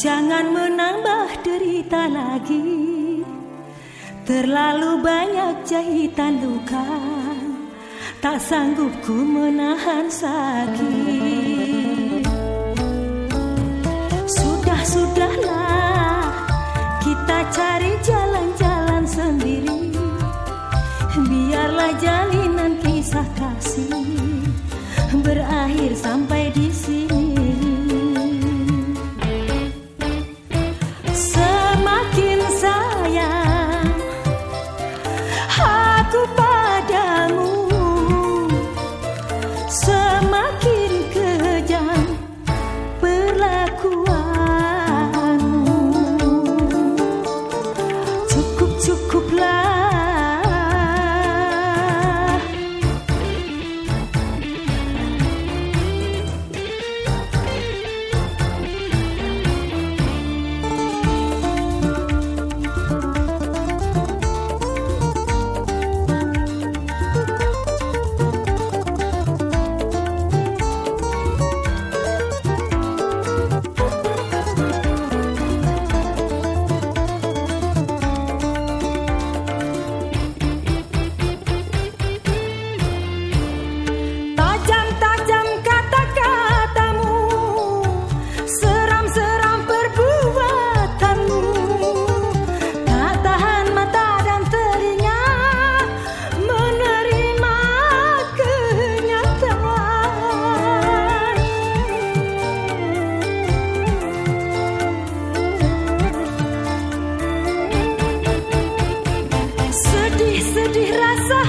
Jangan menambah derita lagi. Terlalu banyak jahitan luka, tak sanggup ku menahan sakit. Jangan